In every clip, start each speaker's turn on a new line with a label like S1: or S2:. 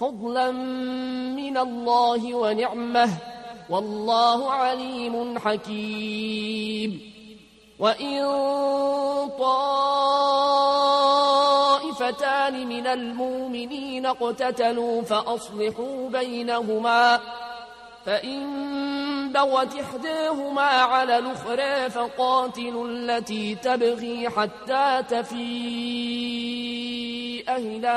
S1: فضلا من الله ونعمة. والله عليم حكيم. وإن طائفتان من المؤمنين اقتتلوا فأصلحوا بينهما. فإن بغت إحداهما على الأخرى فقاتلوا التي تبغي حتى تفيء إلى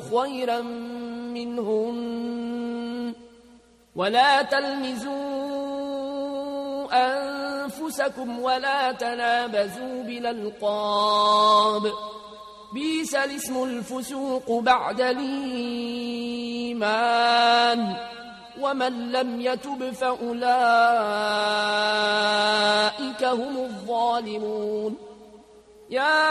S1: خيرا منهم ولا تلمزوا أنفسكم ولا تنابزوا بالألقاب. بيس الاسم الفسوق بعد الإيمان. ومن لم يتب فأولئك هم الظالمون. يا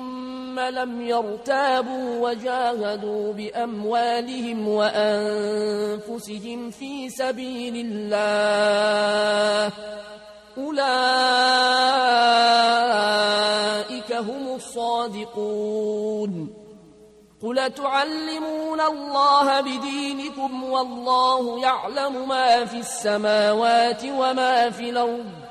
S1: ثم لم يرتابوا وجاهدوا بأموالهم وأنفسهم في سبيل الله. أولئك هم الصادقون. قل تعلمون الله بدينكم والله يعلم ما في السماوات وما في الأرض.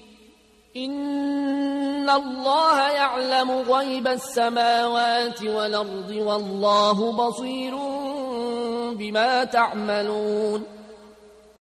S1: إن الله يعلم غيب السماوات والأرض والله بصير بما تعملون